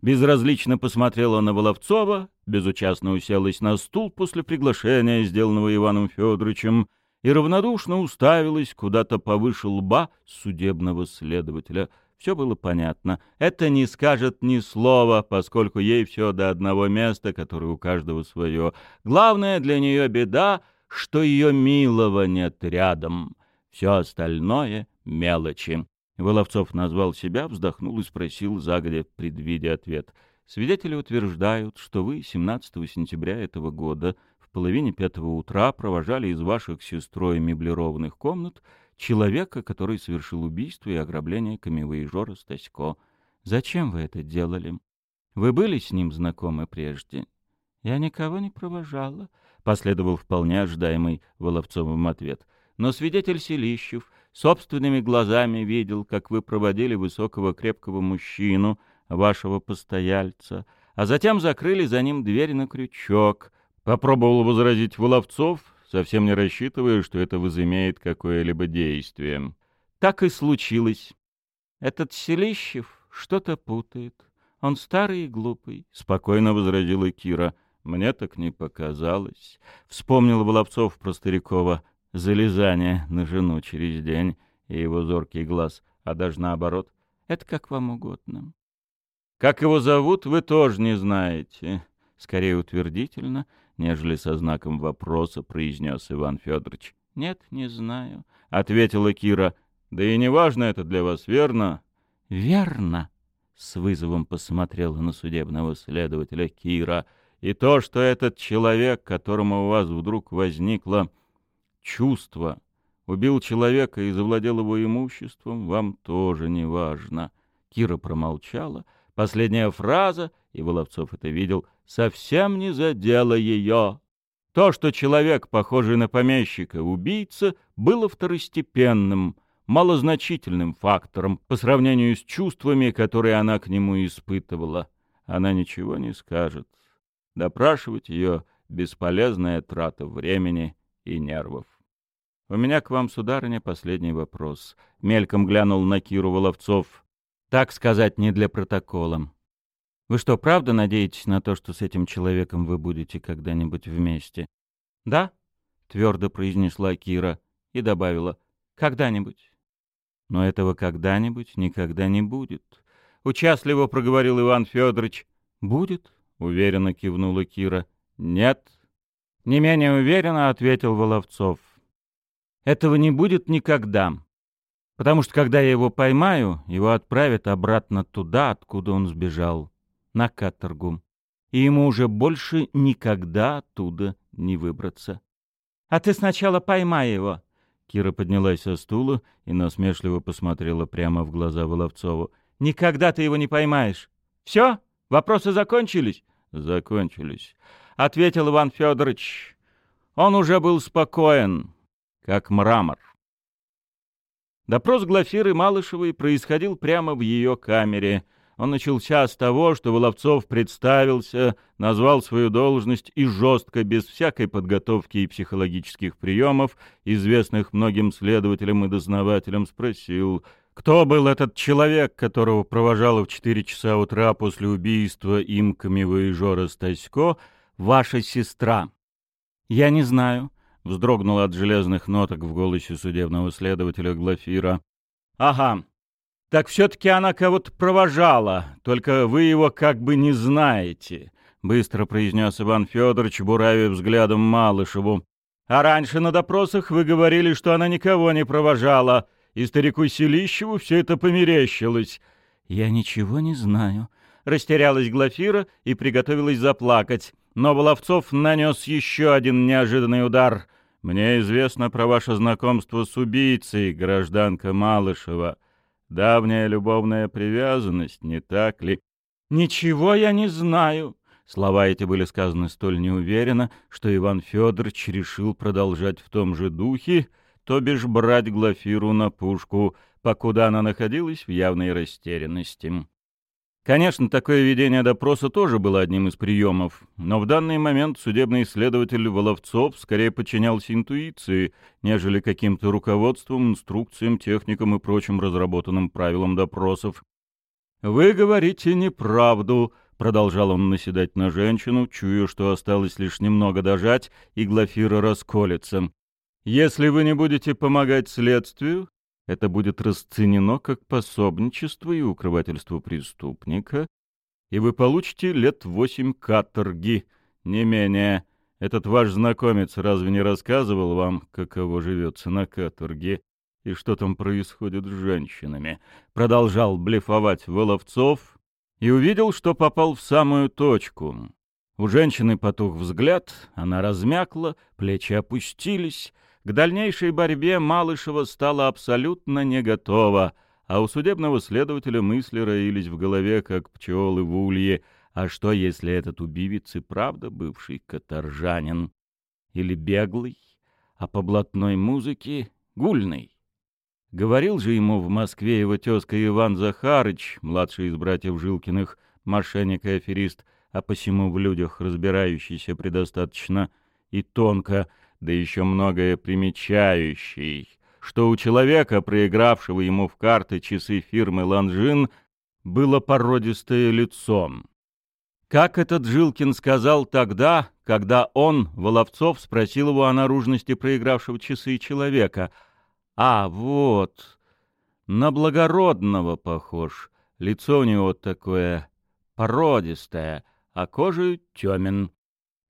Безразлично посмотрела на Воловцова, безучастно уселась на стул после приглашения, сделанного Иваном Федоровичем, и равнодушно уставилась куда-то повыше лба судебного следователя. Все было понятно. Это не скажет ни слова, поскольку ей все до одного места, которое у каждого свое. Главное для нее беда, что ее милого нет рядом. Все остальное — мелочи. Воловцов назвал себя, вздохнул и спросил, загодя, предвидя ответ. «Свидетели утверждают, что вы 17 сентября этого года в половине пятого утра провожали из ваших сестрой меблированных комнат человека, который совершил убийство и ограбление камевоежора Стасько. Зачем вы это делали? Вы были с ним знакомы прежде?» «Я никого не провожала», — последовал вполне ожидаемый Воловцовым ответ. «Но свидетель Селищев собственными глазами видел, как вы проводили высокого крепкого мужчину, вашего постояльца, а затем закрыли за ним дверь на крючок. Попробовал возразить Воловцов, совсем не рассчитывая, что это возымеет какое-либо действие. Так и случилось. Этот Селищев что-то путает. Он старый и глупый, — спокойно возразила Кира. Мне так не показалось. Вспомнил Воловцов про Старикова залезание на жену через день и его зоркий глаз, а даже наоборот. Это как вам угодно. Как его зовут, вы тоже не знаете. Скорее утвердительно, нежели со знаком вопроса, произнес Иван Федорович. Нет, не знаю, ответила Кира. Да и не важно это для вас, верно? Верно. С вызовом посмотрела на судебного следователя Кира. И то, что этот человек, которому у вас вдруг возникло чувство. Убил человека и завладел его имуществом, вам тоже не важно. Кира промолчала. Последняя фраза, и Воловцов это видел, совсем не задела ее. То, что человек, похожий на помещика, убийца, было второстепенным, малозначительным фактором по сравнению с чувствами, которые она к нему испытывала. Она ничего не скажет. Допрашивать ее — бесполезная трата времени и нервов. «У меня к вам, сударыня, последний вопрос». Мельком глянул на Киру Воловцов. «Так сказать, не для протокола. Вы что, правда надеетесь на то, что с этим человеком вы будете когда-нибудь вместе?» «Да», — твердо произнесла Кира и добавила. «Когда-нибудь». «Но этого когда-нибудь никогда не будет», — участливо проговорил Иван Федорович. «Будет», — уверенно кивнула Кира. «Нет». Не менее уверенно ответил Воловцов. Этого не будет никогда. Потому что когда я его поймаю, его отправят обратно туда, откуда он сбежал, на каторгу. И ему уже больше никогда оттуда не выбраться. А ты сначала поймай его. Кира поднялась со стула и насмешливо посмотрела прямо в глаза Воловцову. Никогда ты его не поймаешь. Все? Вопросы закончились? Закончились. Ответил Иван Федорович. Он уже был спокоен как мрамор. Допрос Глафиры Малышевой происходил прямо в ее камере. Он начался с того, что Воловцов представился, назвал свою должность и жестко, без всякой подготовки и психологических приемов, известных многим следователям и дознавателям, спросил, кто был этот человек, которого провожала в четыре часа утра после убийства им камевоежора Стасько, ваша сестра. «Я не знаю», вздрогнула от железных ноток в голосе судебного следователя Глафира. «Ага, так все-таки она кого-то провожала, только вы его как бы не знаете», — быстро произнес Иван Федорович, буравя взглядом Малышеву. «А раньше на допросах вы говорили, что она никого не провожала, и старику Селищеву все это померещилось». «Я ничего не знаю», — растерялась Глафира и приготовилась заплакать. Но Воловцов нанес еще один неожиданный удар. «Мне известно про ваше знакомство с убийцей, гражданка Малышева. Давняя любовная привязанность, не так ли?» «Ничего я не знаю». Слова эти были сказаны столь неуверенно, что Иван Федорович решил продолжать в том же духе, то бишь брать Глафиру на пушку, покуда она находилась в явной растерянности. Конечно, такое ведение допроса тоже было одним из приемов, но в данный момент судебный следователь Воловцов скорее подчинялся интуиции, нежели каким-то руководством, инструкциям, техникам и прочим разработанным правилам допросов. «Вы говорите неправду», — продолжал он наседать на женщину, чуя, что осталось лишь немного дожать, и Глафира расколется. «Если вы не будете помогать следствию, это будет расценено как пособничество и укрывательство преступника, и вы получите лет восемь каторги, не менее. Этот ваш знакомец разве не рассказывал вам, каково живется на каторге и что там происходит с женщинами?» Продолжал блефовать Воловцов и увидел, что попал в самую точку. У женщины потух взгляд, она размякла, плечи опустились. К дальнейшей борьбе Малышева стала абсолютно не готова, а у судебного следователя мысли роились в голове, как пчелы в улье. А что, если этот убивец и правда бывший каторжанин? Или беглый, а по блатной музыке — гульный? Говорил же ему в Москве его тезка Иван Захарыч, младший из братьев Жилкиных, мошенник и аферист, а посему в людях разбирающийся предостаточно и тонко, да еще многое примечающий, что у человека, проигравшего ему в карты часы фирмы «Ланжин», было породистое лицо. Как этот Жилкин сказал тогда, когда он, Воловцов, спросил его о наружности проигравшего часы человека — а, вот. На благородного похож. Лицо у него такое породистое, а кожа темен.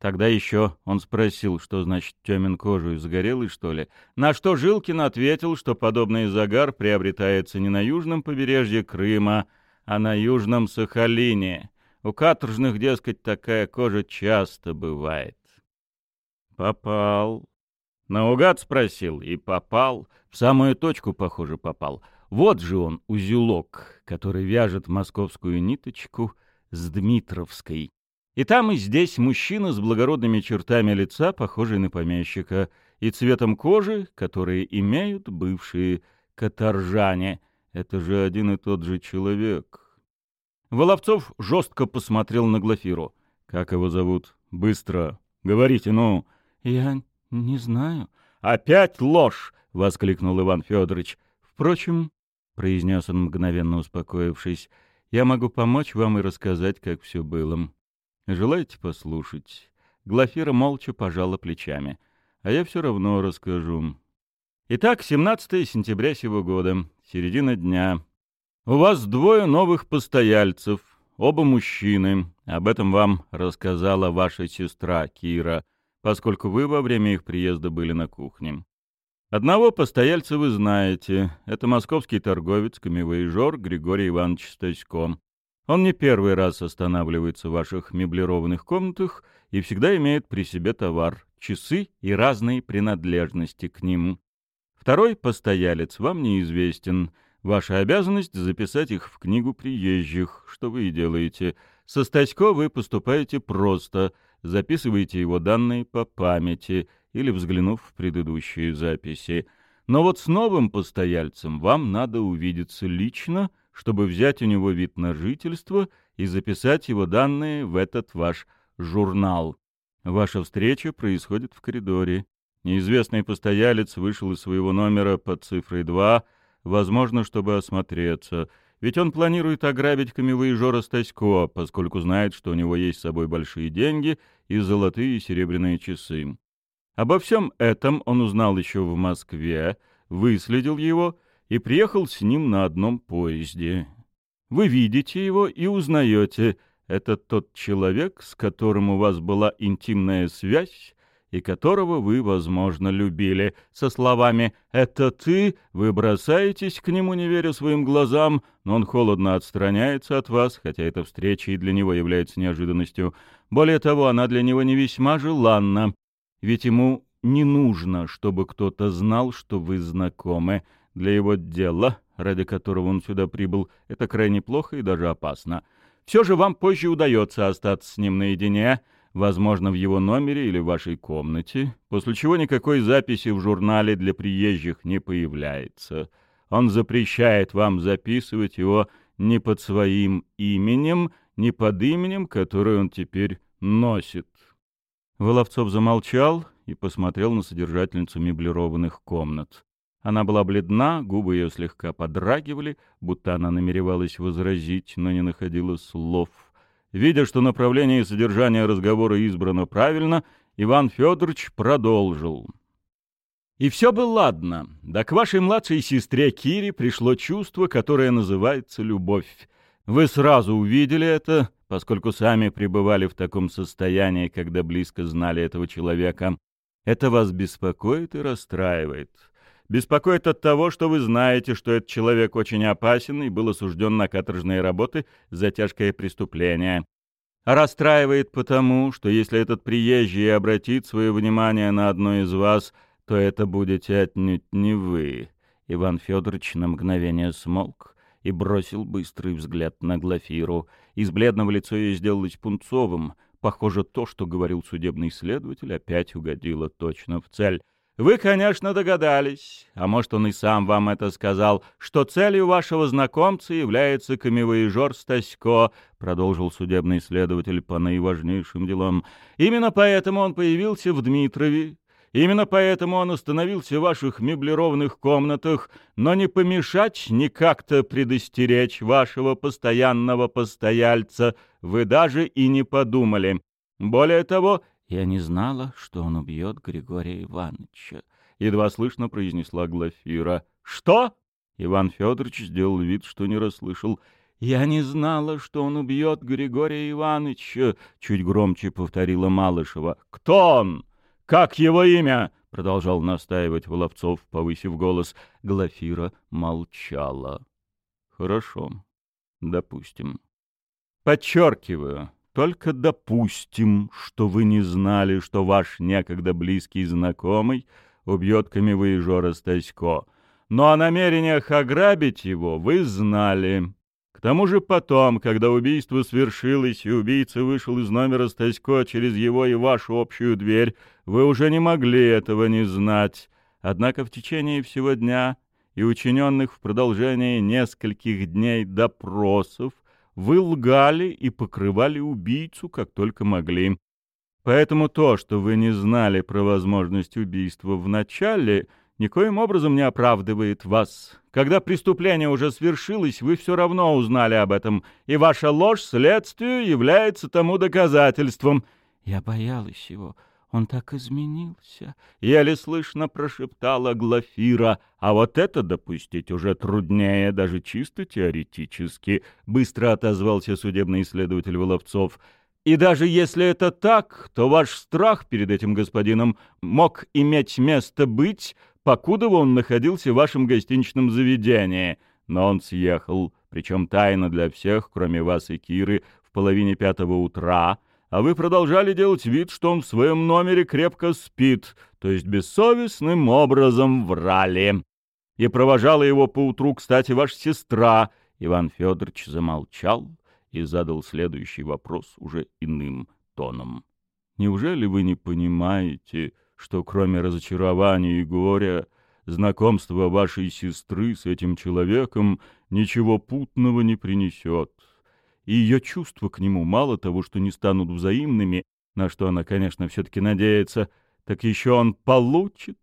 Тогда еще он спросил, что значит темен кожу, загорелый, что ли? На что Жилкин ответил, что подобный загар приобретается не на южном побережье Крыма, а на южном Сахалине. У каторжных, дескать, такая кожа часто бывает. Попал. Наугад спросил и попал. В самую точку, похоже, попал. Вот же он, узелок, который вяжет московскую ниточку с Дмитровской. И там, и здесь мужчина с благородными чертами лица, похожий на помещика, и цветом кожи, которые имеют бывшие каторжане. Это же один и тот же человек. Воловцов жестко посмотрел на Глафиру. «Как его зовут? Быстро. Говорите, ну». «Я не знаю». «Опять ложь!» — воскликнул Иван Федорович. «Впрочем, — произнес он, мгновенно успокоившись, — я могу помочь вам и рассказать, как все было. Желаете послушать?» Глафира молча пожала плечами. «А я все равно расскажу. Итак, 17 сентября сего года, середина дня. У вас двое новых постояльцев, оба мужчины. Об этом вам рассказала ваша сестра Кира, поскольку вы во время их приезда были на кухне. Одного постояльца вы знаете. Это московский торговец, камевоежор Григорий Иванович Стасько. Он не первый раз останавливается в ваших меблированных комнатах и всегда имеет при себе товар, часы и разные принадлежности к ним. Второй постоялец вам неизвестен. Ваша обязанность — записать их в книгу приезжих, что вы и делаете. Со Стасько вы поступаете просто, записываете его данные по памяти — или взглянув в предыдущие записи. Но вот с новым постояльцем вам надо увидеться лично, чтобы взять у него вид на жительство и записать его данные в этот ваш журнал. Ваша встреча происходит в коридоре. Неизвестный постоялец вышел из своего номера под цифрой 2, возможно, чтобы осмотреться, ведь он планирует ограбить камевоежора Стасько, поскольку знает, что у него есть с собой большие деньги и золотые и серебряные часы. Обо всем этом он узнал еще в Москве, выследил его и приехал с ним на одном поезде. Вы видите его и узнаете, это тот человек, с которым у вас была интимная связь, и которого вы, возможно, любили, со словами «это ты», вы бросаетесь к нему, не веря своим глазам, но он холодно отстраняется от вас, хотя эта встреча и для него является неожиданностью. Более того, она для него не весьма желанна. Ведь ему не нужно, чтобы кто-то знал, что вы знакомы. Для его дела, ради которого он сюда прибыл, это крайне плохо и даже опасно. Все же вам позже удается остаться с ним наедине, возможно, в его номере или в вашей комнате, после чего никакой записи в журнале для приезжих не появляется. Он запрещает вам записывать его не под своим именем, не под именем, которое он теперь носит. Воловцов замолчал и посмотрел на содержательницу меблированных комнат. Она была бледна, губы ее слегка подрагивали, будто она намеревалась возразить, но не находила слов. Видя, что направление и содержание разговора избрано правильно, Иван Федорович продолжил. И все было ладно. Да к вашей младшей сестре Кире пришло чувство, которое называется любовь. Вы сразу увидели это, поскольку сами пребывали в таком состоянии, когда близко знали этого человека. Это вас беспокоит и расстраивает. Беспокоит от того, что вы знаете, что этот человек очень опасен и был осужден на каторжные работы за тяжкое преступление. Расстраивает потому, что если этот приезжий обратит свое внимание на одно из вас — то это будете отнюдь не вы. Иван Федорович на мгновение смолк и бросил быстрый взгляд на Глафиру. Из бледного лица ее сделалось пунцовым. Похоже, то, что говорил судебный следователь, опять угодило точно в цель. Вы, конечно, догадались, а может, он и сам вам это сказал, что целью вашего знакомца является камевоежор Стасько, продолжил судебный следователь по наиважнейшим делам. Именно поэтому он появился в Дмитрове Именно поэтому он остановился в ваших меблированных комнатах, но не помешать, ни как-то предостеречь вашего постоянного постояльца вы даже и не подумали. Более того, я не знала, что он убьет Григория Ивановича. Едва слышно произнесла Глафира. «Что?» Иван Федорович сделал вид, что не расслышал. «Я не знала, что он убьет Григория Ивановича», — чуть громче повторила Малышева. «Кто он?» «Как его имя?» — продолжал настаивать Воловцов, повысив голос. Глафира молчала. «Хорошо. Допустим. Подчеркиваю, только допустим, что вы не знали, что ваш некогда близкий знакомый убьет камевоежора Стасько. Но о намерениях ограбить его вы знали. К тому же потом, когда убийство свершилось и убийца вышел из номера Стасько через его и вашу общую дверь, вы уже не могли этого не знать. Однако в течение всего дня и учиненных в продолжении нескольких дней допросов вы лгали и покрывали убийцу, как только могли. Поэтому то, что вы не знали про возможность убийства в начале — никоим образом не оправдывает вас. Когда преступление уже свершилось, вы все равно узнали об этом, и ваша ложь следствию является тому доказательством. Я боялась его. Он так изменился. Еле слышно прошептала Глафира. А вот это допустить уже труднее, даже чисто теоретически, быстро отозвался судебный исследователь Воловцов. И даже если это так, то ваш страх перед этим господином мог иметь место быть, покуда он находился в вашем гостиничном заведении. Но он съехал, причем тайно для всех, кроме вас и Киры, в половине пятого утра, а вы продолжали делать вид, что он в своем номере крепко спит, то есть бессовестным образом врали. И провожала его поутру, кстати, ваша сестра. Иван Федорович замолчал и задал следующий вопрос уже иным тоном. «Неужели вы не понимаете, что кроме разочарования и горя, знакомство вашей сестры с этим человеком ничего путного не принесет. И ее чувства к нему мало того, что не станут взаимными, на что она, конечно, все-таки надеется, так еще он получит,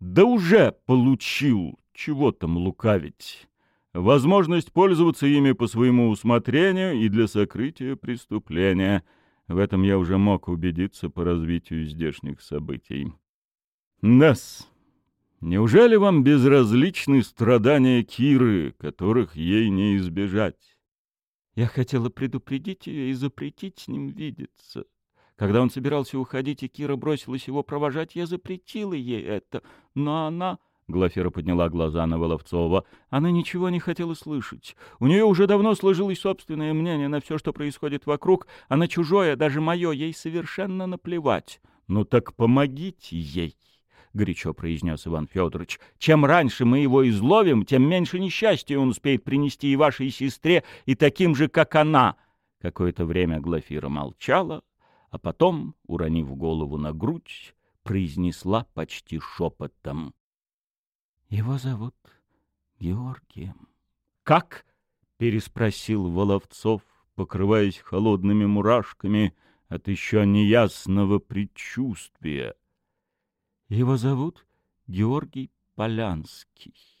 да уже получил, чего там лукавить, возможность пользоваться ими по своему усмотрению и для сокрытия преступления — в этом я уже мог убедиться по развитию здешних событий. Нас. Неужели вам безразличны страдания Киры, которых ей не избежать? Я хотела предупредить ее и запретить с ним видеться. Когда он собирался уходить, и Кира бросилась его провожать, я запретила ей это. Но она... Глафира подняла глаза на Воловцова. Она ничего не хотела слышать. У нее уже давно сложилось собственное мнение на все, что происходит вокруг, а на чужое, даже мое, ей совершенно наплевать. «Ну так помогите ей!» — горячо произнес Иван Федорович. «Чем раньше мы его изловим, тем меньше несчастья он успеет принести и вашей сестре, и таким же, как она». Какое-то время Глафира молчала, а потом, уронив голову на грудь, произнесла почти шепотом. Его зовут Георгием. «Как?» — переспросил Воловцов, покрываясь холодными мурашками от еще неясного предчувствия. «Его зовут Георгий Полянский.